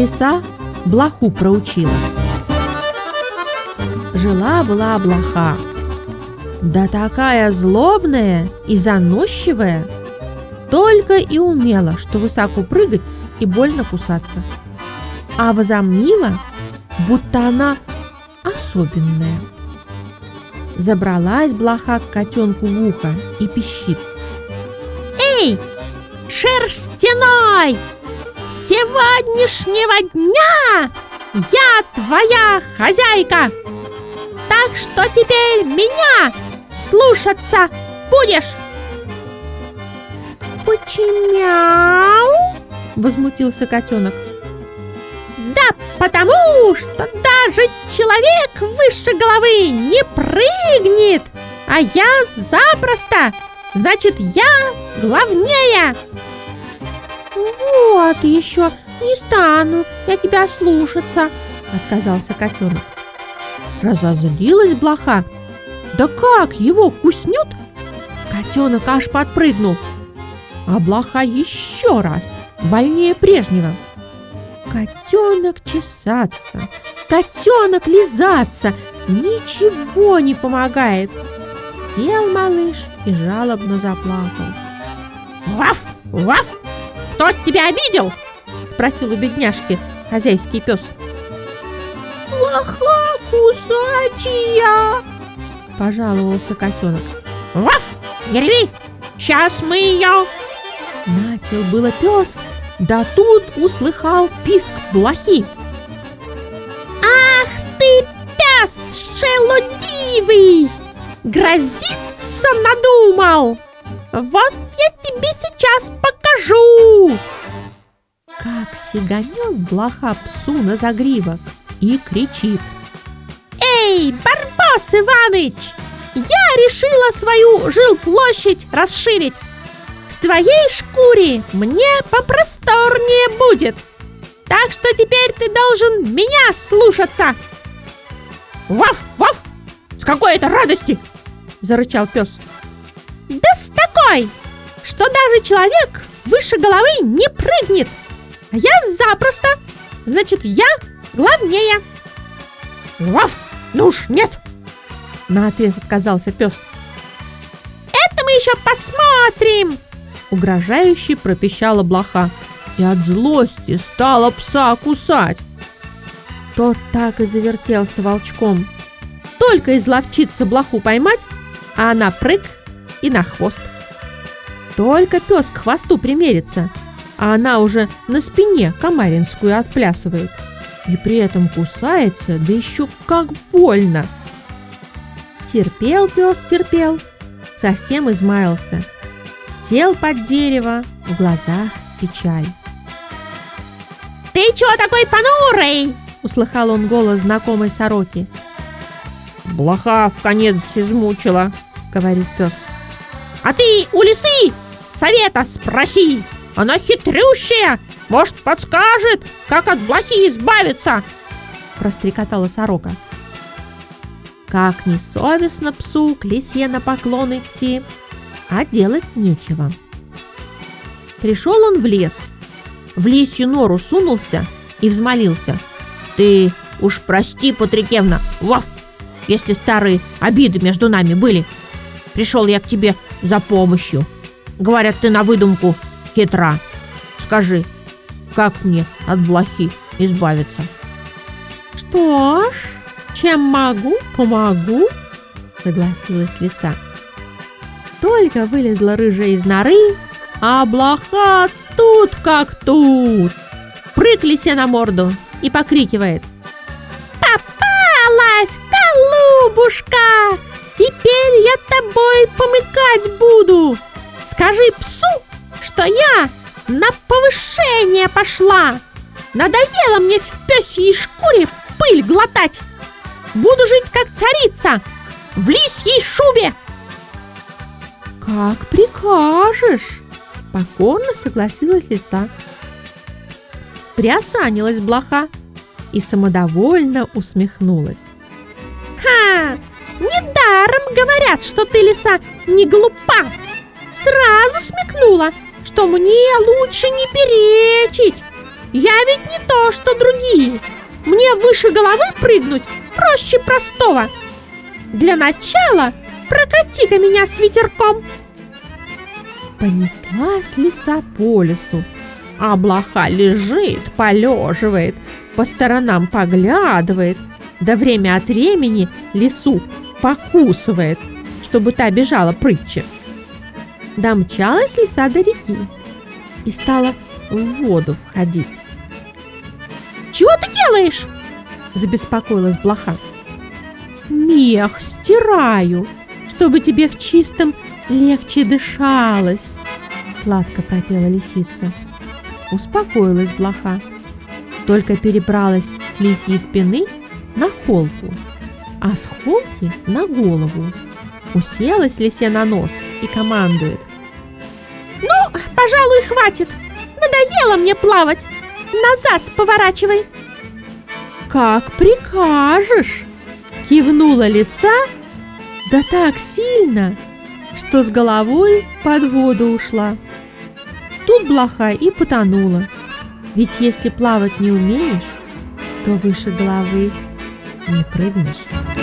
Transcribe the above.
лиса блоху проучила. Жила-была блоха, да такая злобная и заносчивая, только и умела, что высоко прыгать и больно кусаться. А возомнила, будто она особенная. Забралась блоха к котенку в ухо и пищит. «Эй, шерстяной! Сегодняшнего дня я твоя хозяйка! Так что теперь меня слушаться будешь!» «Почемяу?» – возмутился котенок. Да потому что даже человек выше головы не прыгнет, а я запросто, значит, я главнее. Вот еще не стану я тебя слушаться, отказался котенок. Разозлилась блоха. Да как его куснет? Котенок аж подпрыгнул. А блоха еще раз, больнее прежнего. Котенок чесаться, котенок лизаться, ничего не помогает. Сел малыш и жалобно заплакал. «Ваф! Ваф! Кто тебя обидел?» Спросил у бедняжки хозяйский пес. «Плоха кусачья!» Пожаловался котенок. «Ваф! Не реви! Сейчас мы ее!» Начал было пес, да тут услыхал писк блохи. «Ах ты, пес шелудивый! Грозиться надумал! Вот я тебе сейчас покажу!» Как сиганет блоха псу на загривок и кричит. «Эй, Барбос Иваныч! Я решила свою жилплощадь расширить! твоей шкуре мне попросторнее будет. Так что теперь ты должен меня слушаться. Ваф, ваф! С какой это радости? Зарычал пес. Да с такой, что даже человек выше головы не прыгнет. А я запросто. Значит, я главнее. Ваф! Ну уж нет! Наотрез отказался пес. Это мы еще посмотрим, Угрожающе пропищала блоха и от злости стала пса кусать. Тот так и завертелся волчком. Только изловчиться блоху поймать, а она прыг и на хвост. Только пес к хвосту примерится, а она уже на спине комаринскую отплясывает. И при этом кусается, да еще как больно. Терпел пес, терпел, совсем измаялся сел под дерево, в глазах печаль. «Ты чего такой понурый?» — услыхал он голос знакомой сороки. «Блоха в конец измучила», — говорит пес. «А ты у лисы совета спроси! Она хитрющая, может, подскажет, как от блохи избавиться!» — прострекотала сорока. Как несовестно псу к лисе на поклон идти, а делать нечего. Пришел он в лес, в лесью нору сунулся и взмолился. «Ты уж прости, Патрикевна, ваф, если старые обиды между нами были. Пришел я к тебе за помощью. Говорят, ты на выдумку хитра. Скажи, как мне от блохи избавиться?» «Что ж, чем могу, помогу», — согласилась лиса. Только вылезла рыжая из норы, а блоха тут как тут. Прыг лисе на морду и покрикивает. «Попалась, голубушка! Теперь я тобой помыкать буду! Скажи псу, что я на повышение пошла! Надоело мне в пёсьей шкуре пыль глотать! Буду жить как царица, в лисьей шубе!» «Как прикажешь!» — покорно согласилась лиса. Приосанилась блоха и самодовольно усмехнулась. «Ха! Недаром говорят, что ты, лиса, не глупа! Сразу смекнула, что мне лучше не перечить, Я ведь не то, что другие. Мне выше головы прыгнуть проще простого. Для начала прокати-ка меня с ветерком. Понеслась лиса по лесу, а блоха лежит, полеживает, по сторонам поглядывает, да время от времени лису покусывает, чтобы та бежала прытче. Домчалась лиса до реки и стала в воду входить. Чего ты делаешь? Забеспокоилась блоха. Мех стираю, чтобы тебе в чистом легче дышалось, сладко пропела лисица. Успокоилась блоха, только перебралась с лисьей спины на холку, а с на голову. Уселась лисе на нос и командует. Ну, пожалуй, хватит. Надоело мне плавать. Назад поворачивай. Как прикажешь, кивнула лиса, да так сильно, что с головой под воду ушла. Тут блоха и потонула. Ведь если плавать не умеешь, то выше головы не прыгнешь.